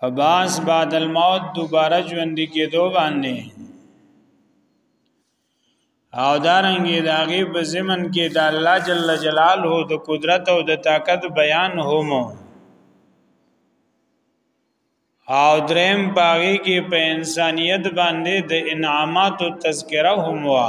په باس بعد الموت دوباره ژوند کېدو باندې او دارنګې د هغې په زمن کې د الله جل جلاله د قدرت او د طاقت بیان هومو او دریم باغی کې په انسانیت باندې د انعامات او تذکره هم وا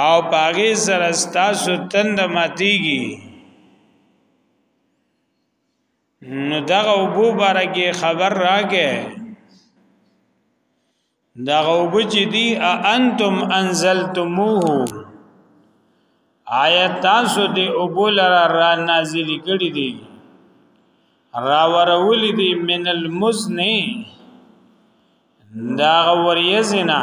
او پاغي سره تاسو تند ماتيږي نو دغه وبو بارکه خبر راکې دغه وبو چې دی انتم انزلتموه آیا تاسو دې وبو لرا را نازل کړی دی را ورول دی من المزنی دا غوریزنا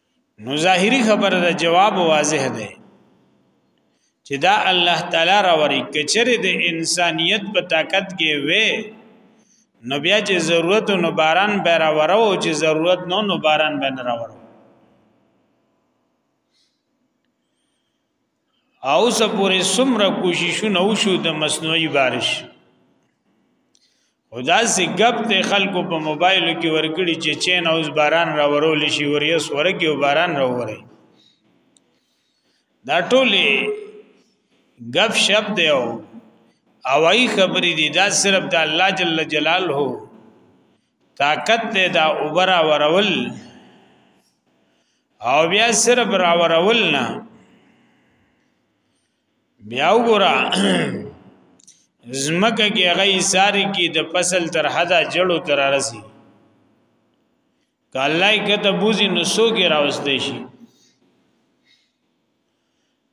نو ظاهری خبره د جواب واضح ده چې دا الله تعالی راوري کچره د انسانیت په طاقت کې وې نو بیا چې ضرورت نو باران به راورو چې ضرورت نو نو باران به نه راورو او سپورې سمره کوششونه وشو د مصنوعي بارش خدا سي غب ته خلکو په موبایل کې ورګړي چې چین اوس باران را ورول شي وریس ورګي باران را وره دا ټولې غب شپ دی او اوای خبرې دي دا صرف د الله جل جلاله طاقت ته دا اوبرا ورول او بیا صرف راورول نه بیا وګوره زمکه کې هغه ساری کې د فصل تر حدا جړو تر رسی کله کته بوزي نو سو کې راوستې شي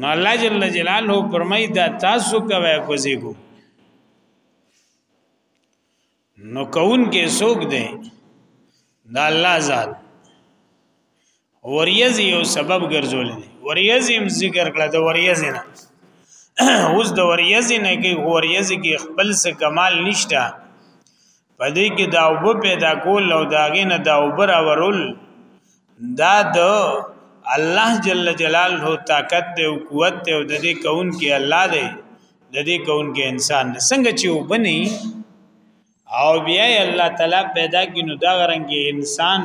نو الله جل جلاله فرمای دا تاسو کوي کوزي کو نو کون کې سوق دی دا الله ذات وریز یو سبب ګرځول دی وریز هم ذکر کړه دا وریز نه اوس د وریز نه کې وریز کې خپل څه کمال نشته په دې کې دا وب پیدا کول او دا غینه دا وب راورول دا د الله جل جلاله طاقت دی او قوت دی او د دې کون کې الله دی د دې کون کې انسان دی څنګه چې وبني او بیا الله تعالی پیدا کینو دا غرنګ انسان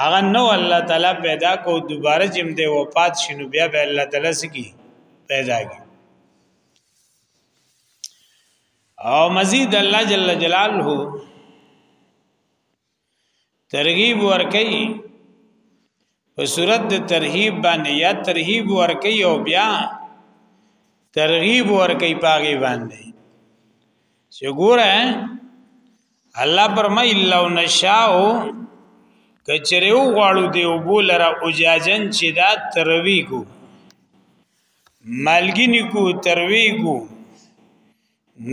هغه نو الله تعالی پیدا کو دوباره جم دی وفات شینو بیا به الله تعالی سکی پیدا کی او مزید الله جل جلاله ترغیب ورکي په صورت د ترغیب باندې یا ترغیب ورکي او بیا ترغیب ورکي پاغي باندې چې ګوره الله پرمای لو نشاو کچریو غواړو دی وبو لره اوجاجن چې دا تروی کو مالګینی کو تروی کو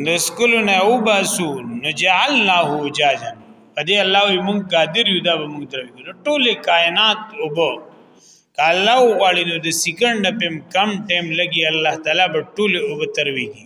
نسکلو نه او باسو نجعلناه جاجا پدې الله وي مونږ قادر یو دا مونږ تروی کو ټول کائنات وبو کاله غړي نو د سکند په کم ټیم لګي الله تعالی به ټول او تروی کی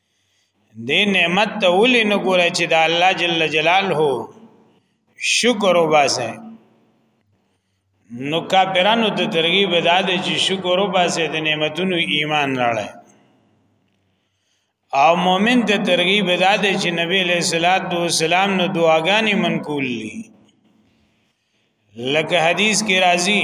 دې نعمت ته ولې نه ګوره چې د الله جل جلاله شکر وباسه نو کافرانو ته ترغیب داده چې شکر وباسه د نعمتونو ایمان راړه او مؤمن ته ترغیب داده چې نبی له صلوات و سلام نو دعاګانې منقول دي لکه حدیث کې راځي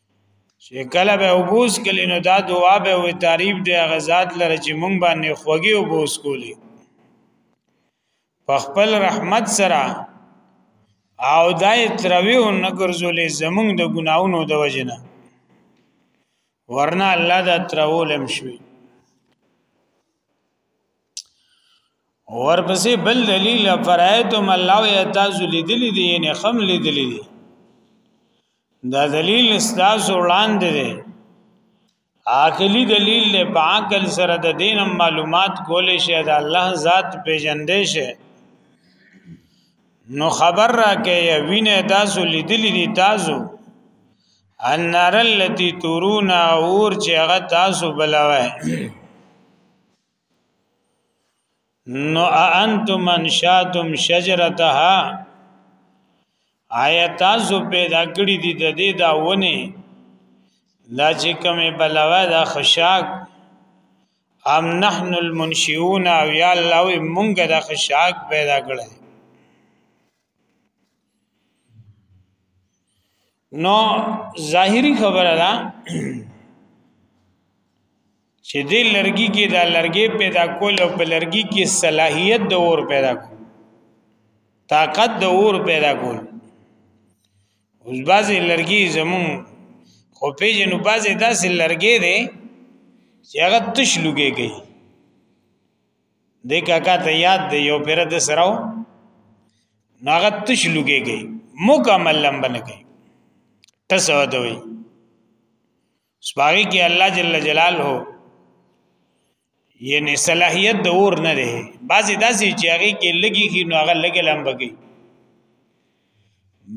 چې کله به وبوس کلی نو دا دعا به وي تعریف دی هغه ذات لره چې مونږ باندې خوږي وبوس کولی په خپل رحمت سره او دای تروي او نګرزولې زمونږ د ګناونو د وجنه ورنه الله دا ترولم شوی ورپسې بل دلیل فرایتم الله یتاز لیدلی دی نه خم لیدلی دی دا دلیل استاز وړاندې دی عاقلی دلیل له باقل سره د دین معلومات کولې شه د الله ذات پیژندې شه نو خبر را کې وینه تاسو لیدلی دی تاسو النار التي ترون اور چې هغه تاسو بلاوه نو انتم انشاتم شجرتها آیا تاسو پیدا کړی دي د دې دا ونه دا چې کومه بلوا دا خشاک ام نحن المنشئون او یا الله مونږ دا خشاک پیدا کړی نو ظاهری خبره ده چې دې لرګي کې دا لرګي پیدا کول او په لرګي کې صلاحیت د اور پیدا کول طاقت د اور پیدا کول اوس بعضې لرګي زمون خو پیژنو بعضې داسې لرګي دی چې هغه تش لوګي کوي دې کاکا ته یاد دی یو پیر د سراو ناغه تش لګي گئی مکمل لمبه نه گئی تاسو ته وي سپاری کې الله جل جلاله یعنی صلاحیت د اور نه ده بعضی داسې چې هغه کې لګي کې نو هغه لګي لمبه گئی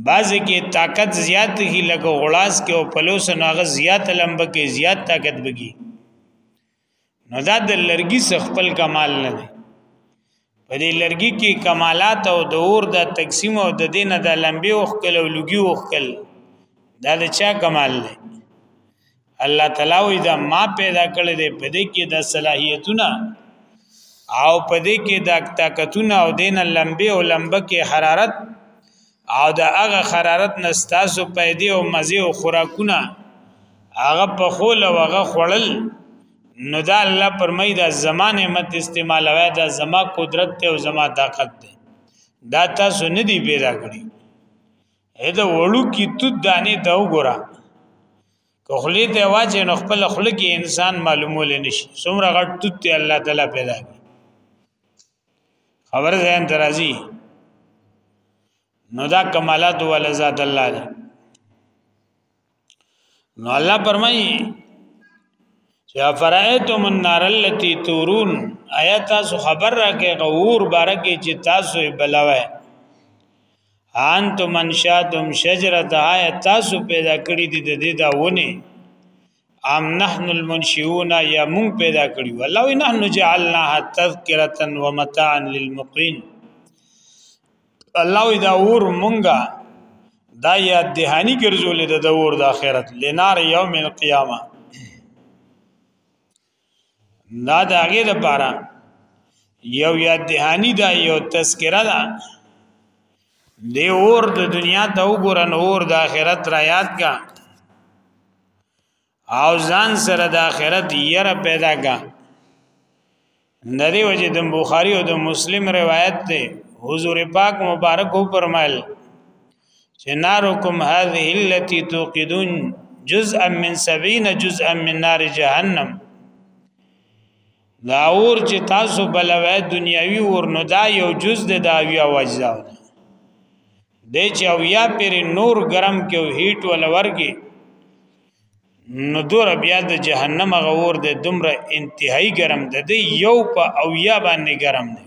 بعضی کې طاقت زیات هی لګو غلاس کې او پلوس ناغه زیات لمبه کې زیات طاقت بگی نو دا د لرګي څخه خپل کمال نه دی په دې لرګي کې کمالات او د اور د تقسیم او د دینه د لمبي او خپل او لګي او خپل دا د چا کمال دی الله تعالی وی دا ما پیدا کړی دی په دې کې د صلاحیتونه او په دې کې د طاقتونه او دینه لمبي او لمبه کې حرارت او د هغه حرارت نه ستاسو پیدې او مزه او خوراکونه هغه په خول او هغه خړل نو دا الله پرمای دا زمانه مت استعمال وای دا زما قدرت ته او زما طاقت ته دا تاسو نه دی پیدا کړی اته وړو کی تو دانه ته وګوره کخلی ته واجه نو خپل خلک انسان معلومول نشي څومره غټ تو ته الله تعالی پیدا کړی خبر ځان درازي نو دا کمالات ول ذات الله دی نو الله فرمایي چې افرایتم النار التي تورون آیا تاسو خبر راکې غور بارکه چې تاسو بلوي انتم انشاتم شجرتها تاسو پیدا کړی دي د دې دا ونه ام نحن المنشئون یا مون پیدا کړی والله نحن جعلناها تذکرة ومتاعا للمقین الله دا ور مونږه دا یاد دهانی ګرځولې د دور د اخرت لنار یوم القیامه دا د هغه لپاره یو یاد دهانی دا یو تذکرہ ده دی اور د دنیا ته وګورن اور د آخرت را یاد کا او ځان سره د آخرت یره پیدا کا ندی وجه د بخاری او د مسلم روایت ده حضور پاک مبارک او فرمایل چې نارکم هذه التي توقدون جزءا من 70 جزءا من نار جهنم دا اور چې تاسو بلوي دنیاوی اور نو دا یو جز د دا اویا وجزا د چې اویا پر نور ګرم کې او هیټ ول ورګي نو دور بیا د جهنم غور د دومره انتهایی ګرم د یو په اویا باندې ګرم دی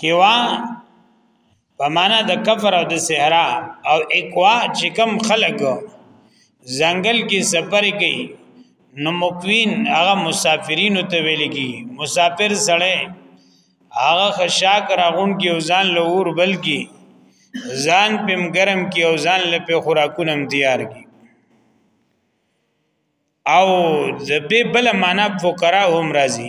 کوا په معنا د کفر او د صحرا او اکوا چې کم خلق ځنګل کې سفر کوي نو مکوین هغه مسافرین ته ویل کی مسافر سړی هغه خشاک راغون کې ځان لور بل کی ځان پم گرم کی او ځان لپه خوراکونم تیار کی او د به بل معنا فقرا هم راځي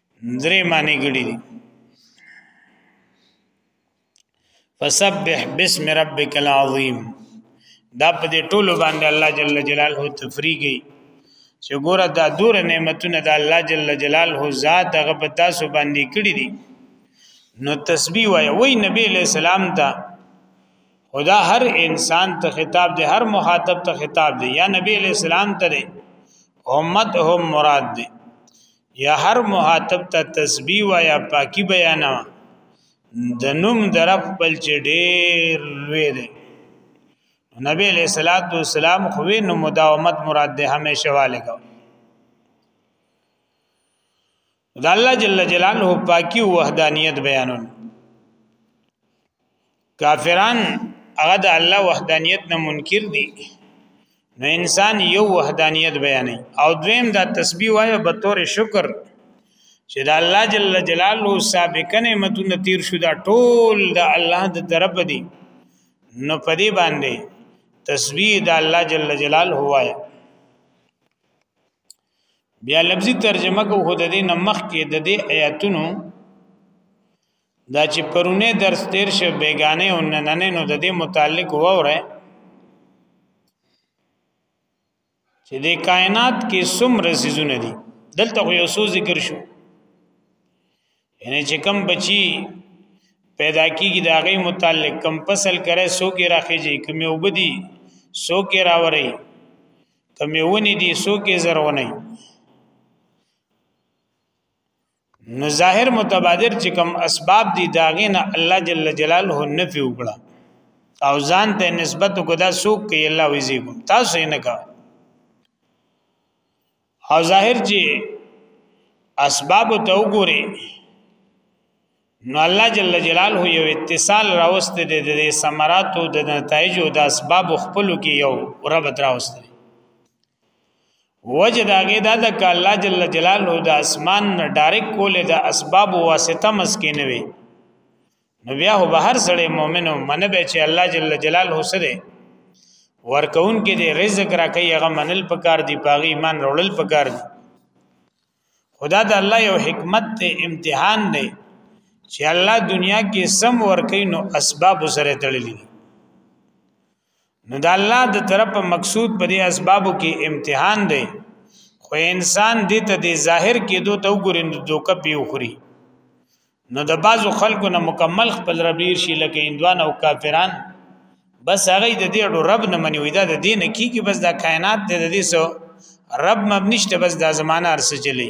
درې معنی ګړي دي فسبح بسم ربک العظیم دا په دې ټولو باندې الله جل جلاله تفریږي چې ګوره دا دور نعمتونه د الله جل جلاله ذات هغه په تاسو باندې کړی دي نو تسبیح وای وای نبی له سلام ته خدا هر انسان ته خطاب دی هر مخاطب ته خطاب دی یا نبی له سلام ته دی امت هم مراد دی یا هر مخاطب ته تسبیح و یا پاکی بیانه د نوم در خپل چې ډیر لوی دی نبی علیہ الصلوۃ والسلام خو نو مداومت مراد ده همیشه والے کو دا الله جل جلاله پاکی او وحدانیت بیانون کافران هغه د الله وحدانیت نه منکر دي نو انسان یو وحدانیت بیانې او دویم دا تسبیح وایو به تور شکر چې د الله جل جلاله سابقه نعمتونه تیر شو دا ټول د الله د طرف دي نو پدې باندې تسبیح د الله جل جلاله هوایا بیا لفظي ترجمه کو خود دې نمخ کې د دې آیاتونو دا چې پرونه درس تیر شه بیگانه او نننه نو د دې متعلق ووره چې د کائنات کې څومره سيزونه دي دلته یو څو ذکر شو یعنی چې کم بچي پیدا کیږي دا غي متعلق کم فصل کرے سو کې راخیږي کم یو بدی سو کې راوري کم یو ونی دي سو کې زرونه نو ظاهر متبادر چې کوم اسباب دي داغه نه الله جل جلاله نفي وکړه او ځان ته نسبت وکړه سوق کې الله وزي کوم تاسو یې نه کا او ظاهر چې اسباب ته وګوري نو الله جل جلاله یو اتصال راوست دي د ثمرات او د نتایج او د اسباب خپل کې یو ربط راوست دي وجه داګه دا د الله جل جلاله د اسمان نه ډایرک کولې د اسباب واسطه مسکین وي نو بیا هو بهر سره مؤمنو منه به چې الله جل جلاله سره ورکون کې د رزق راکې هغه منل پکار دی پاغي ایمان رولل پکار دی خدا د الله یو حکمت ته امتحان دی چې الله دنیا کې سم ورکې نو اسباب سره تړلې نو د الله د طرف مقصود په دې اسبابو کې امتحان دی خو انسان دې ته د ظاهر کې دوه تو ګورین دوکه پیو خوري نو د بعضو خلکو نه مکمل خپل رب لیر شي لکه هندوان او کافران بس هغه د دې ډو رب نه مني وي دا د دین کیږي بس دا کائنات د دې سو رب مبنيشته بس دا زمانہ ارسه چلی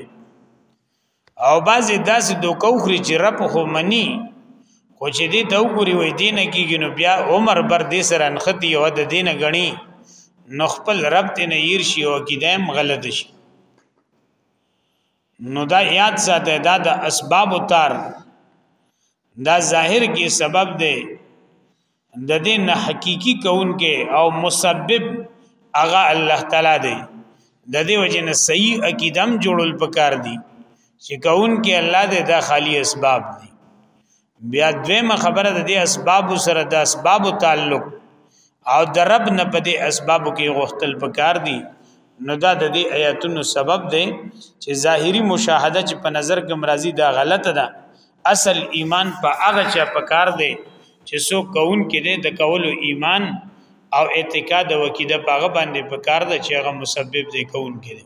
او بعضی داسې دوکو خري چې رب خو مني خو چې دې ته وګوري وي دین کیږي نو بیا عمر بر دې سره انختی او د دین غني نو خپل رب ته نه ير شي او کیدم غلط شي نو دا یاد ساته دا د اسباب او تار دا ظاهر کې سبب دی د دې نه حقيقي کون کې او مسبب هغه الله تعالی دی د دې وجه نه صحیح عقیدم جوړول پکار دی چې کون کې الله دې دا خالی اسباب دی بیا دویمه خبره د دې اسباب سره د اسباب تعلق او د رب نه په دې اسباب کې غختل پکار دي نو دا د دې آیاتونو سبب دی چې ظاهری مشاهده چې په نظر کې مرضی دا غلطه ده اصل ایمان په هغه چا پکار دی چې سو کون کې دی د کولو ایمان او اعتقاد او عقیده په هغه باندې پکار ده چې هغه مسبب دی کون کې دی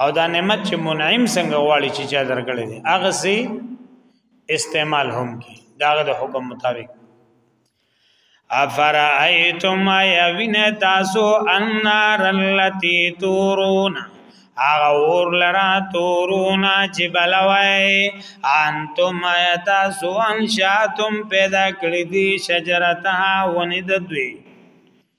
او دا نعمت چې منعم څنګه غواړي چې چا درکړي دي هغه سي استعمال هم کی داغه د حکم مطابق افرایتم یوین تاسو النار اللتی تورون هغه اور لرا تورونا چې بلوي انتم تاسو انشاتم پیدا کړی دی شجرتها ونی د دوی